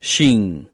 信